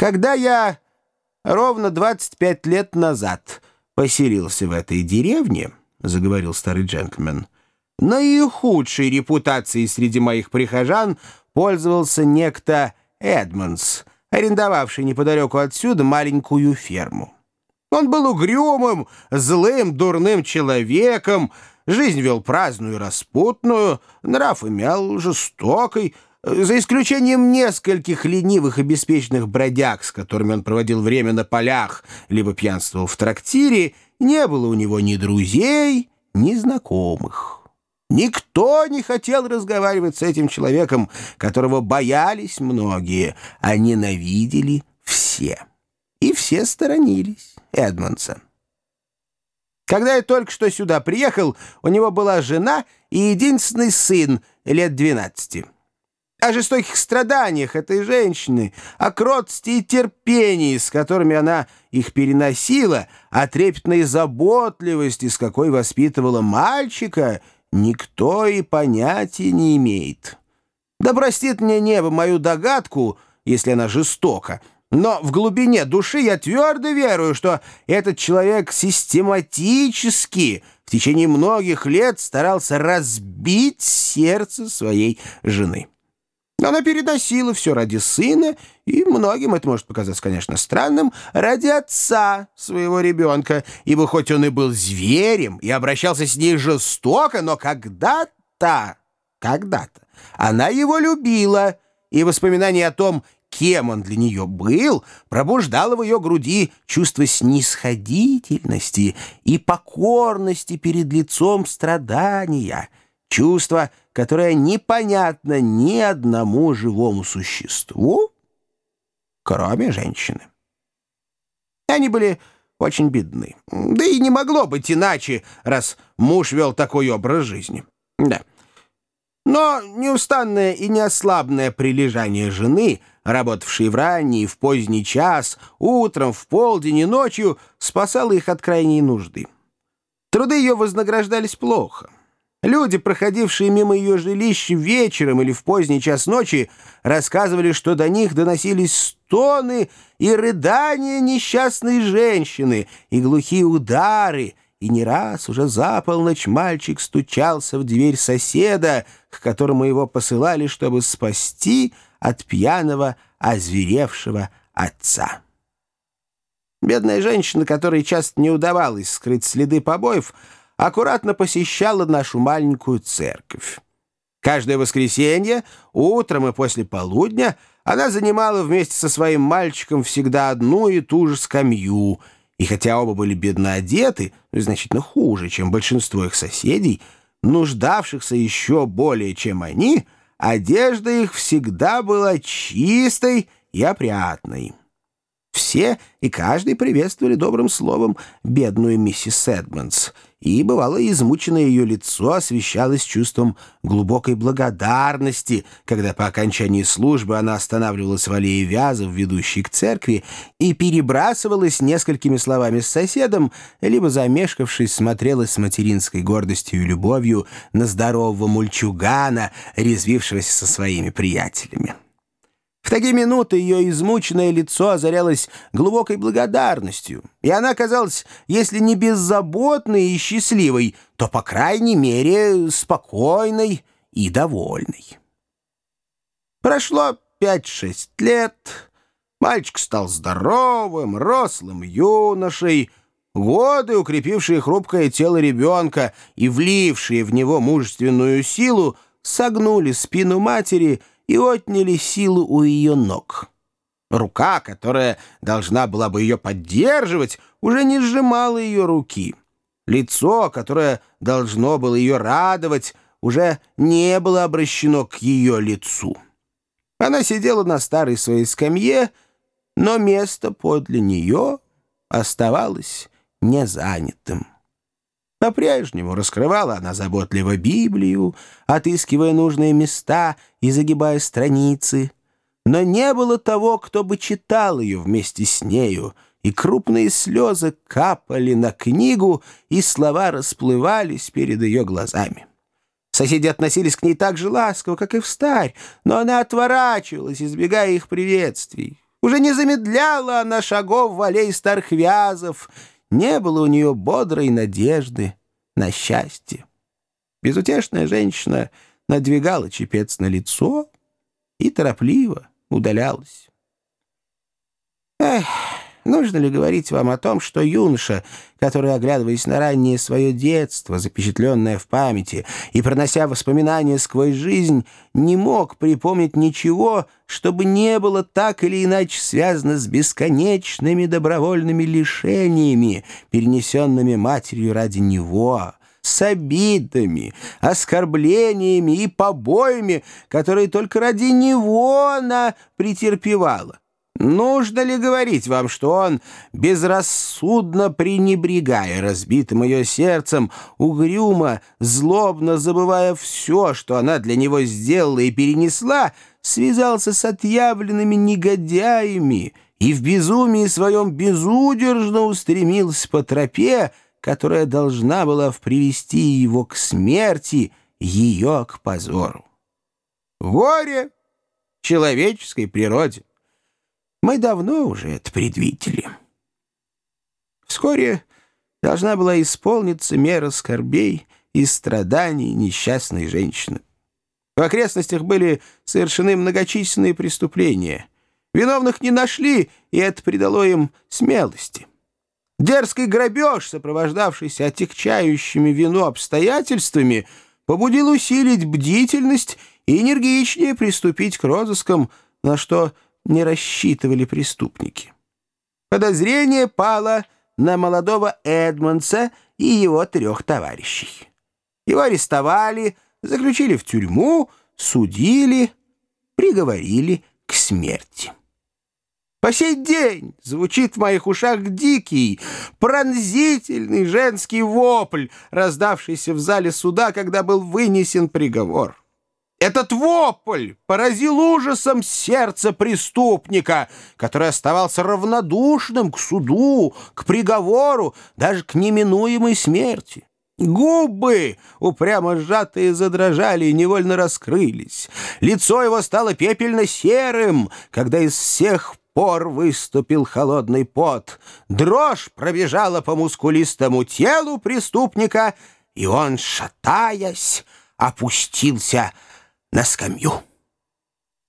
Когда я ровно 25 лет назад поселился в этой деревне, — заговорил старый джентльмен, — наихудшей репутацией среди моих прихожан пользовался некто Эдмонс, арендовавший неподалеку отсюда маленькую ферму. Он был угрюмым, злым, дурным человеком, жизнь вел праздную и распутную, нрав имел жестокой, за исключением нескольких ленивых и беспечных бродяг, с которыми он проводил время на полях, либо пьянствовал в трактире, не было у него ни друзей, ни знакомых. Никто не хотел разговаривать с этим человеком, которого боялись многие, а ненавидели все. И все сторонились Эдмонса. Когда я только что сюда приехал, у него была жена и единственный сын лет двенадцати о жестоких страданиях этой женщины, о кротости и терпении, с которыми она их переносила, о трепетной заботливости, с какой воспитывала мальчика, никто и понятия не имеет. Да простит мне небо мою догадку, если она жестока, но в глубине души я твердо верую, что этот человек систематически в течение многих лет старался разбить сердце своей жены. Она переносила все ради сына, и многим это может показаться, конечно, странным, ради отца своего ребенка, ибо хоть он и был зверем и обращался с ней жестоко, но когда-то, когда-то она его любила, и воспоминание о том, кем он для нее был, пробуждало в ее груди чувство снисходительности и покорности перед лицом страдания — Чувство, которое непонятно ни одному живому существу, кроме женщины. Они были очень бедны. Да и не могло быть иначе, раз муж вел такой образ жизни. Да. Но неустанное и неослабное прилежание жены, работавшей в ранний и в поздний час, утром, в полдень и ночью, спасало их от крайней нужды. Труды ее вознаграждались плохо. Люди, проходившие мимо ее жилища вечером или в поздний час ночи, рассказывали, что до них доносились стоны и рыдания несчастной женщины, и глухие удары, и не раз уже за полночь мальчик стучался в дверь соседа, к которому его посылали, чтобы спасти от пьяного, озверевшего отца. Бедная женщина, которой часто не удавалось скрыть следы побоев, аккуратно посещала нашу маленькую церковь. Каждое воскресенье, утром и после полудня, она занимала вместе со своим мальчиком всегда одну и ту же скамью, и хотя оба были бедно одеты, ну, значительно хуже, чем большинство их соседей, нуждавшихся еще более, чем они, одежда их всегда была чистой и опрятной. Все и каждый приветствовали добрым словом бедную миссис Эдмонс — и, бывало, измученное ее лицо освещалось чувством глубокой благодарности, когда по окончании службы она останавливалась в аллее вязов, ведущей к церкви, и перебрасывалась несколькими словами с соседом, либо, замешкавшись, смотрела с материнской гордостью и любовью на здорового мульчугана, резвившегося со своими приятелями. В такие минуты ее измученное лицо озарялось глубокой благодарностью, и она казалась, если не беззаботной и счастливой, то, по крайней мере, спокойной и довольной. Прошло пять-шесть лет, мальчик стал здоровым, рослым юношей, годы, укрепившие хрупкое тело ребенка и влившие в него мужественную силу, согнули спину матери — и отняли силу у ее ног. Рука, которая должна была бы ее поддерживать, уже не сжимала ее руки. Лицо, которое должно было ее радовать, уже не было обращено к ее лицу. Она сидела на старой своей скамье, но место подле нее оставалось незанятым. По-прежнему раскрывала она заботливо Библию, отыскивая нужные места и загибая страницы. Но не было того, кто бы читал ее вместе с нею, и крупные слезы капали на книгу, и слова расплывались перед ее глазами. Соседи относились к ней так же ласково, как и в старь, но она отворачивалась, избегая их приветствий. Уже не замедляла она шагов в аллей старых вязов, не было у нее бодрой надежды на счастье. Безутешная женщина надвигала чепец на лицо и торопливо удалялась. Эх, нужно ли говорить вам о том, что юноша, который, оглядываясь на раннее свое детство, запечатленное в памяти, и пронося воспоминания сквозь жизнь, не мог припомнить ничего, чтобы не было так или иначе связано с бесконечными добровольными лишениями, перенесенными матерью ради него, с обидами, оскорблениями и побоями, которые только ради него она претерпевала. Нужно ли говорить вам, что он, безрассудно пренебрегая разбитым ее сердцем, угрюмо, злобно забывая все, что она для него сделала и перенесла, связался с отъявленными негодяями и в безумии своем безудержно устремился по тропе, которая должна была привести его к смерти, ее к позору. Горе человеческой природе. Мы давно уже это предвидели. Вскоре должна была исполниться мера скорбей и страданий несчастной женщины. В окрестностях были совершены многочисленные преступления. Виновных не нашли, и это придало им смелости. Дерзкий грабеж, сопровождавшийся отягчающими вину обстоятельствами, побудил усилить бдительность и энергичнее приступить к розыскам, на что не рассчитывали преступники. Подозрение пало на молодого Эдмонса и его трех товарищей. Его арестовали, заключили в тюрьму, судили, приговорили к смерти. По сей день звучит в моих ушах дикий, пронзительный женский вопль, раздавшийся в зале суда, когда был вынесен приговор. Этот вопль поразил ужасом сердце преступника, который оставался равнодушным к суду, к приговору, даже к неминуемой смерти. Губы, упрямо сжатые, задрожали и невольно раскрылись. Лицо его стало пепельно-серым, когда из всех пор выступил холодный пот. Дрожь пробежала по мускулистому телу преступника, и он, шатаясь, опустился на скамью.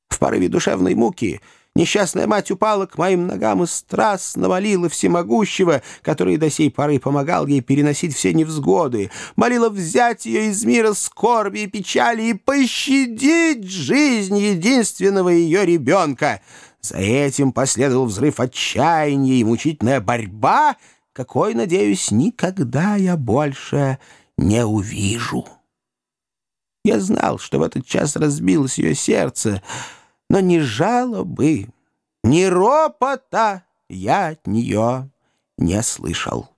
В порыве душевной муки несчастная мать упала к моим ногам и страстно молила всемогущего, который до сей поры помогал ей переносить все невзгоды, молила взять ее из мира скорби и печали и пощадить жизнь единственного ее ребенка. За этим последовал взрыв отчаяния и мучительная борьба, какой, надеюсь, никогда я больше не увижу». Я знал, что в этот час разбилось ее сердце, но ни жалобы, ни ропота я от нее не слышал.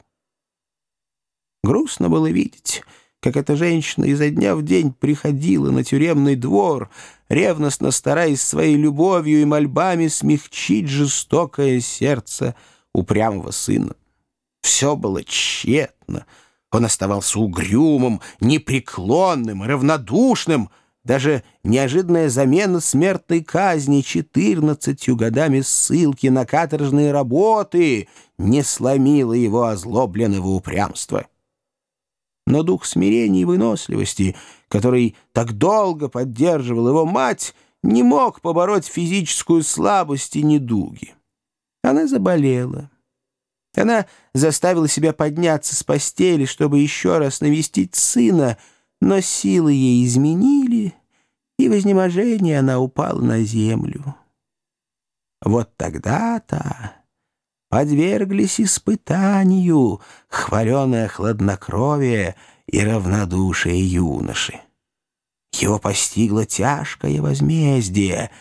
Грустно было видеть, как эта женщина изо дня в день приходила на тюремный двор, ревностно стараясь своей любовью и мольбами смягчить жестокое сердце упрямого сына. Все было тщетно — он оставался угрюмым, непреклонным, равнодушным. Даже неожиданная замена смертной казни четырнадцатью годами ссылки на каторжные работы не сломила его озлобленного упрямства. Но дух смирения и выносливости, который так долго поддерживал его мать, не мог побороть физическую слабость и недуги. Она заболела. Она заставила себя подняться с постели, чтобы еще раз навестить сына, но силы ей изменили, и в изнеможении она упала на землю. Вот тогда-то подверглись испытанию хваленое хладнокровие и равнодушие юноши. Его постигло тяжкое возмездие,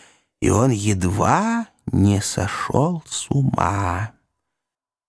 и он едва не сошел с ума.